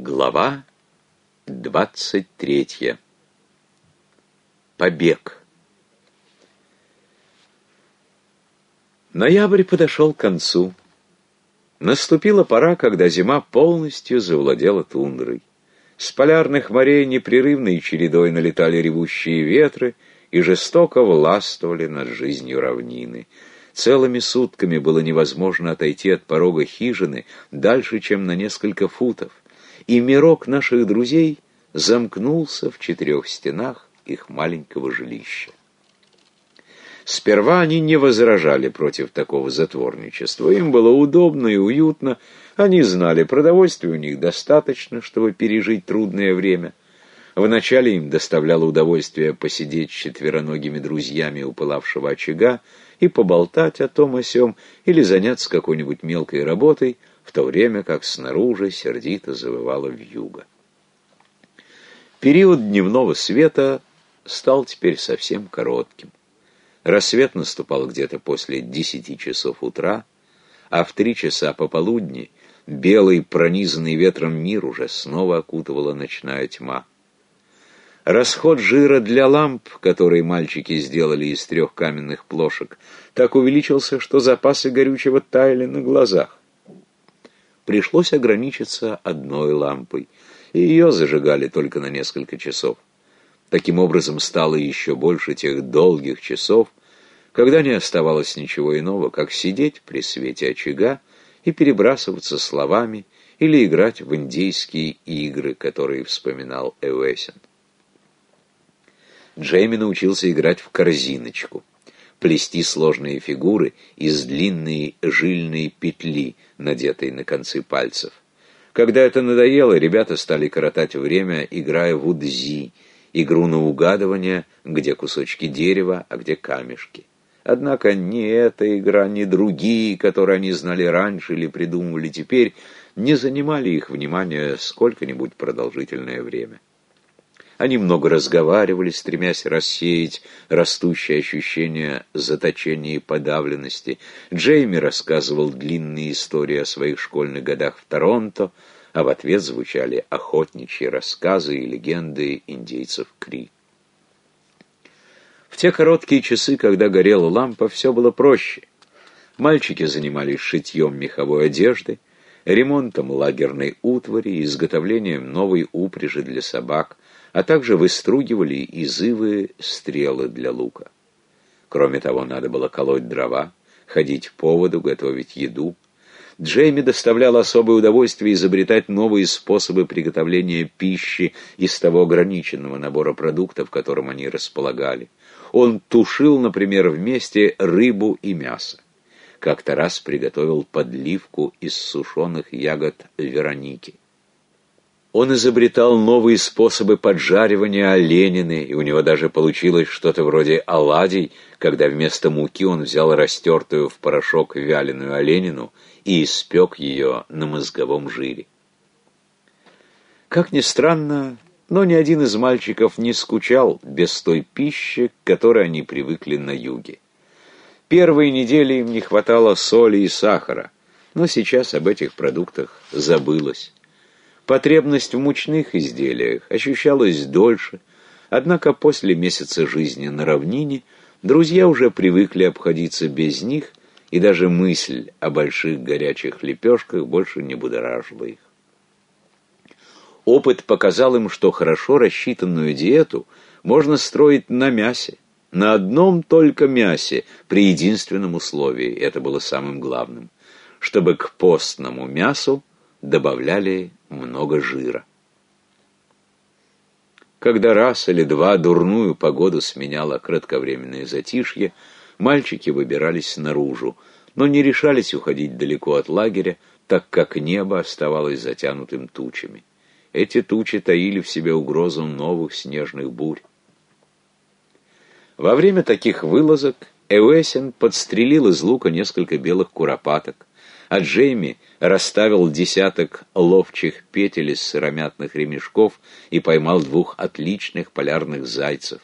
Глава двадцать третья. Побег. Ноябрь подошел к концу. Наступила пора, когда зима полностью завладела тундрой. С полярных морей непрерывной чередой налетали ревущие ветры и жестоко властвовали над жизнью равнины. Целыми сутками было невозможно отойти от порога хижины дальше, чем на несколько футов, и мирок наших друзей замкнулся в четырех стенах их маленького жилища. Сперва они не возражали против такого затворничества. Им было удобно и уютно. Они знали, продовольствия у них достаточно, чтобы пережить трудное время. Вначале им доставляло удовольствие посидеть с четвероногими друзьями у пылавшего очага и поболтать о том о сём или заняться какой-нибудь мелкой работой, в то время как снаружи сердито завывало вьюга. Период дневного света стал теперь совсем коротким. Рассвет наступал где-то после десяти часов утра, а в три часа пополудни белый пронизанный ветром мир уже снова окутывала ночная тьма. Расход жира для ламп, которые мальчики сделали из трех каменных плошек, так увеличился, что запасы горючего таяли на глазах. Пришлось ограничиться одной лампой, и ее зажигали только на несколько часов. Таким образом, стало еще больше тех долгих часов, когда не оставалось ничего иного, как сидеть при свете очага и перебрасываться словами или играть в индейские игры, которые вспоминал Эуэсин. Джейми научился играть в корзиночку, плести сложные фигуры из длинной жильной петли, надетой на концы пальцев. Когда это надоело, ребята стали коротать время, играя в удзи, игру на угадывание, где кусочки дерева, а где камешки. Однако ни эта игра, ни другие, которые они знали раньше или придумывали теперь, не занимали их внимания сколько-нибудь продолжительное время. Они много разговаривали, стремясь рассеять растущее ощущение заточения и подавленности. Джейми рассказывал длинные истории о своих школьных годах в Торонто, а в ответ звучали охотничьи рассказы и легенды индейцев Кри. В те короткие часы, когда горела лампа, все было проще. Мальчики занимались шитьем меховой одежды, ремонтом лагерной утвари, изготовлением новой упряжи для собак, а также выстругивали изывы стрелы для лука. Кроме того, надо было колоть дрова, ходить по воду, готовить еду. Джейми доставлял особое удовольствие изобретать новые способы приготовления пищи из того ограниченного набора продуктов, которым они располагали. Он тушил, например, вместе рыбу и мясо. Как-то раз приготовил подливку из сушеных ягод Вероники. Он изобретал новые способы поджаривания оленины, и у него даже получилось что-то вроде оладий, когда вместо муки он взял растертую в порошок вяленую оленину и испек ее на мозговом жире. Как ни странно, но ни один из мальчиков не скучал без той пищи, к которой они привыкли на юге. Первые недели им не хватало соли и сахара, но сейчас об этих продуктах забылось. Потребность в мучных изделиях ощущалась дольше, однако после месяца жизни на равнине друзья уже привыкли обходиться без них, и даже мысль о больших горячих лепешках больше не будоражила их. Опыт показал им, что хорошо рассчитанную диету можно строить на мясе, на одном только мясе, при единственном условии, это было самым главным, чтобы к постному мясу добавляли много жира. Когда раз или два дурную погоду сменяло кратковременное затишье, мальчики выбирались наружу, но не решались уходить далеко от лагеря, так как небо оставалось затянутым тучами. Эти тучи таили в себе угрозу новых снежных бурь. Во время таких вылазок Эуэсен подстрелил из лука несколько белых куропаток, а Джейми расставил десяток ловчих петель из сыромятных ремешков и поймал двух отличных полярных зайцев.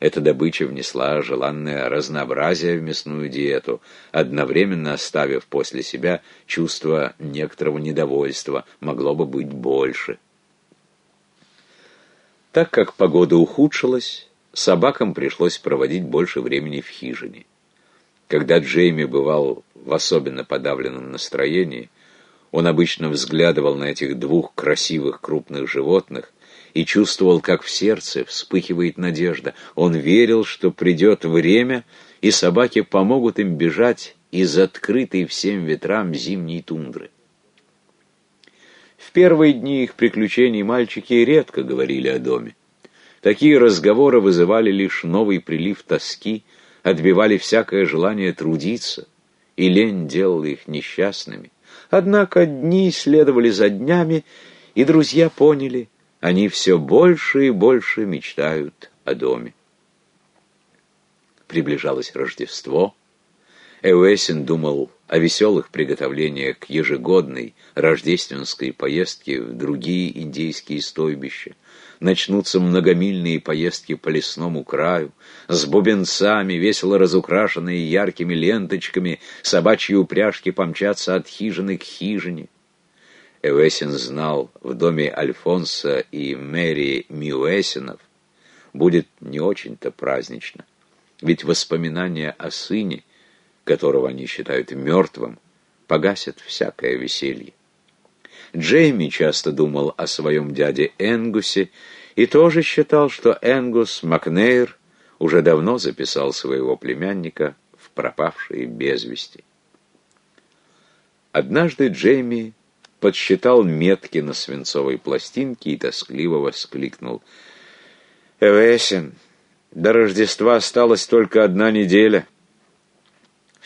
Эта добыча внесла желанное разнообразие в мясную диету, одновременно оставив после себя чувство некоторого недовольства, могло бы быть больше. Так как погода ухудшилась, собакам пришлось проводить больше времени в хижине. Когда Джейми бывал в особенно подавленном настроении, он обычно взглядывал на этих двух красивых крупных животных и чувствовал, как в сердце вспыхивает надежда. Он верил, что придет время, и собаки помогут им бежать из открытой всем ветрам зимней тундры. В первые дни их приключений мальчики редко говорили о доме. Такие разговоры вызывали лишь новый прилив тоски, отбивали всякое желание трудиться, и лень делала их несчастными. Однако дни следовали за днями, и друзья поняли, они все больше и больше мечтают о доме. Приближалось Рождество. Эуэсин думал о веселых приготовлениях к ежегодной рождественской поездке в другие индейские стойбища, начнутся многомильные поездки по лесному краю, с бубенцами, весело разукрашенные яркими ленточками, собачьи упряжки помчатся от хижины к хижине. Эвесин знал, в доме Альфонса и Мэри Миуэсинов будет не очень-то празднично, ведь воспоминания о сыне, которого они считают мертвым, погасят всякое веселье. Джейми часто думал о своем дяде Энгусе и тоже считал, что Энгус Макнейр уже давно записал своего племянника в пропавшие без вести. Однажды Джейми подсчитал метки на свинцовой пластинке и тоскливо воскликнул. «Эвесин, до Рождества осталась только одна неделя.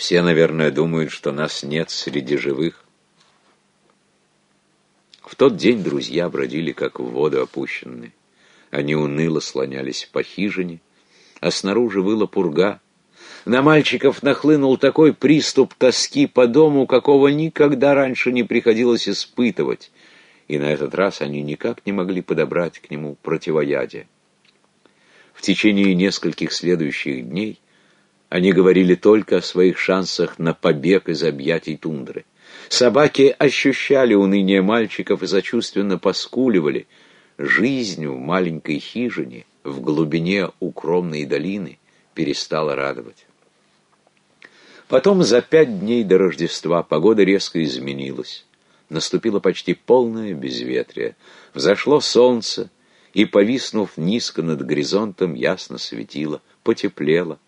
Все, наверное, думают, что нас нет среди живых. В тот день друзья бродили, как в воду опущенные. Они уныло слонялись по хижине, а снаружи выла пурга. На мальчиков нахлынул такой приступ тоски по дому, какого никогда раньше не приходилось испытывать, и на этот раз они никак не могли подобрать к нему противоядие. В течение нескольких следующих дней они говорили только о своих шансах на побег из объятий тундры. Собаки ощущали уныние мальчиков и сочувственно поскуливали. Жизнь в маленькой хижине, в глубине укромной долины, перестала радовать. Потом за пять дней до Рождества погода резко изменилась. Наступило почти полное безветрие. Взошло солнце, и, повиснув низко над горизонтом, ясно светило, потеплело.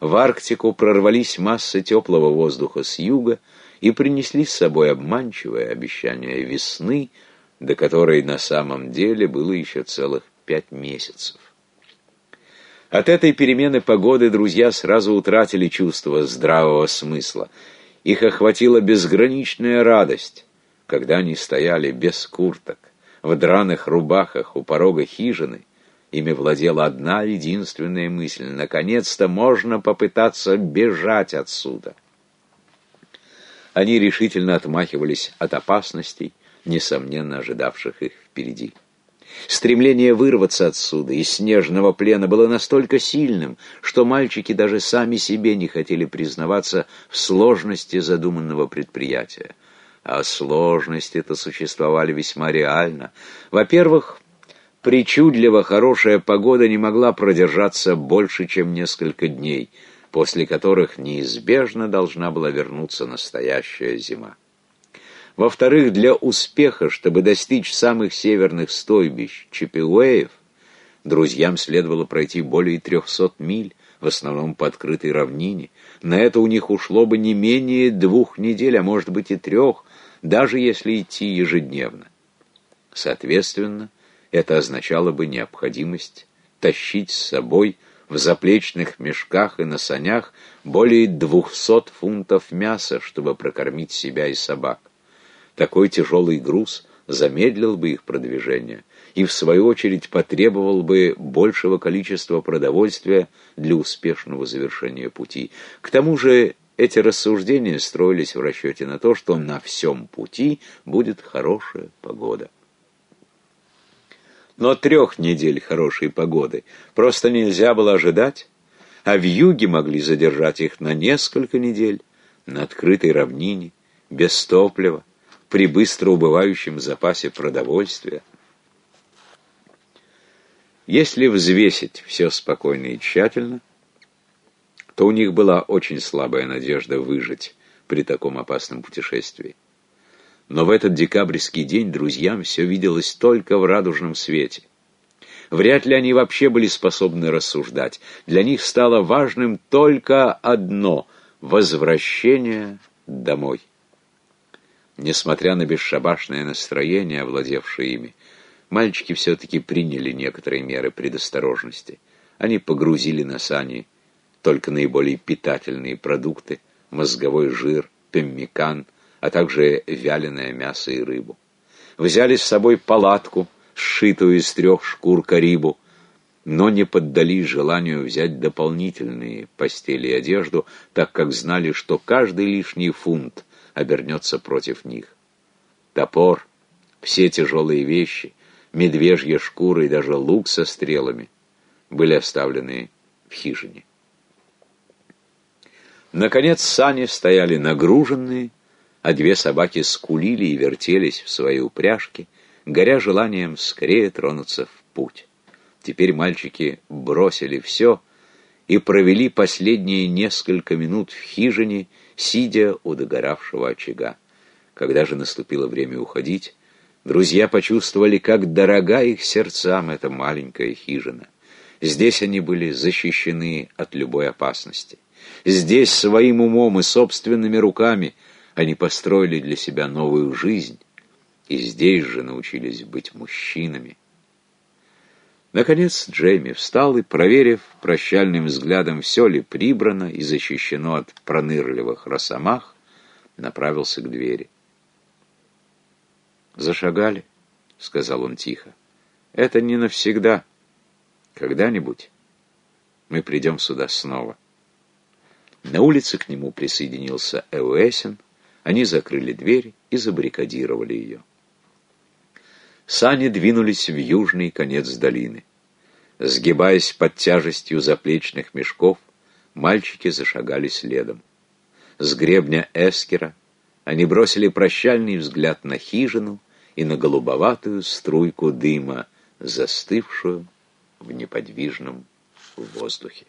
В Арктику прорвались массы теплого воздуха с юга, и принесли с собой обманчивое обещание весны, до которой на самом деле было еще целых пять месяцев. От этой перемены погоды друзья сразу утратили чувство здравого смысла. Их охватила безграничная радость, когда они стояли без курток, в драных рубахах у порога хижины, ими владела одна единственная мысль — наконец-то можно попытаться бежать отсюда. Они решительно отмахивались от опасностей, несомненно ожидавших их впереди. Стремление вырваться отсюда из снежного плена было настолько сильным, что мальчики даже сами себе не хотели признаваться в сложности задуманного предприятия. А сложности-то существовали весьма реально. Во-первых, причудливо хорошая погода не могла продержаться больше, чем несколько дней — после которых неизбежно должна была вернуться настоящая зима. Во-вторых, для успеха, чтобы достичь самых северных стойбищ Чипиуэев, друзьям следовало пройти более трехсот миль, в основном по открытой равнине. На это у них ушло бы не менее двух недель, а может быть и трех, даже если идти ежедневно. Соответственно, это означало бы необходимость тащить с собой в заплечных мешках и на санях более двухсот фунтов мяса, чтобы прокормить себя и собак. Такой тяжелый груз замедлил бы их продвижение и, в свою очередь, потребовал бы большего количества продовольствия для успешного завершения пути. К тому же эти рассуждения строились в расчете на то, что на всем пути будет хорошая погода. Но трех недель хорошей погоды просто нельзя было ожидать, а в юге могли задержать их на несколько недель на открытой равнине, без топлива, при быстро убывающем запасе продовольствия. Если взвесить все спокойно и тщательно, то у них была очень слабая надежда выжить при таком опасном путешествии. Но в этот декабрьский день друзьям все виделось только в радужном свете. Вряд ли они вообще были способны рассуждать. Для них стало важным только одно — возвращение домой. Несмотря на бесшабашное настроение, овладевшее ими, мальчики все-таки приняли некоторые меры предосторожности. Они погрузили на сани только наиболее питательные продукты, мозговой жир, пеммикан, а также вяленое мясо и рыбу. Взяли с собой палатку, сшитую из трех шкур карибу, но не поддались желанию взять дополнительные постели и одежду, так как знали, что каждый лишний фунт обернется против них. Топор, все тяжелые вещи, медвежья шкура и даже лук со стрелами были оставлены в хижине. Наконец сани стояли нагруженные, а две собаки скулили и вертелись в своей упряжке, горя желанием скорее тронуться в путь. Теперь мальчики бросили все и провели последние несколько минут в хижине, сидя у догоравшего очага. Когда же наступило время уходить, друзья почувствовали, как дорога их сердцам эта маленькая хижина. Здесь они были защищены от любой опасности. Здесь своим умом и собственными руками они построили для себя новую жизнь, и здесь же научились быть мужчинами. Наконец Джейми встал и, проверив прощальным взглядом, все ли прибрано и защищено от пронырливых росомах, направился к двери. «Зашагали», — сказал он тихо. «Это не навсегда. Когда-нибудь мы придем сюда снова». На улице к нему присоединился Эуэсин. Они закрыли дверь и забаррикадировали ее. Сани двинулись в южный конец долины. Сгибаясь под тяжестью заплечных мешков, мальчики зашагали следом. С гребня Эскера они бросили прощальный взгляд на хижину и на голубоватую струйку дыма, застывшую в неподвижном воздухе.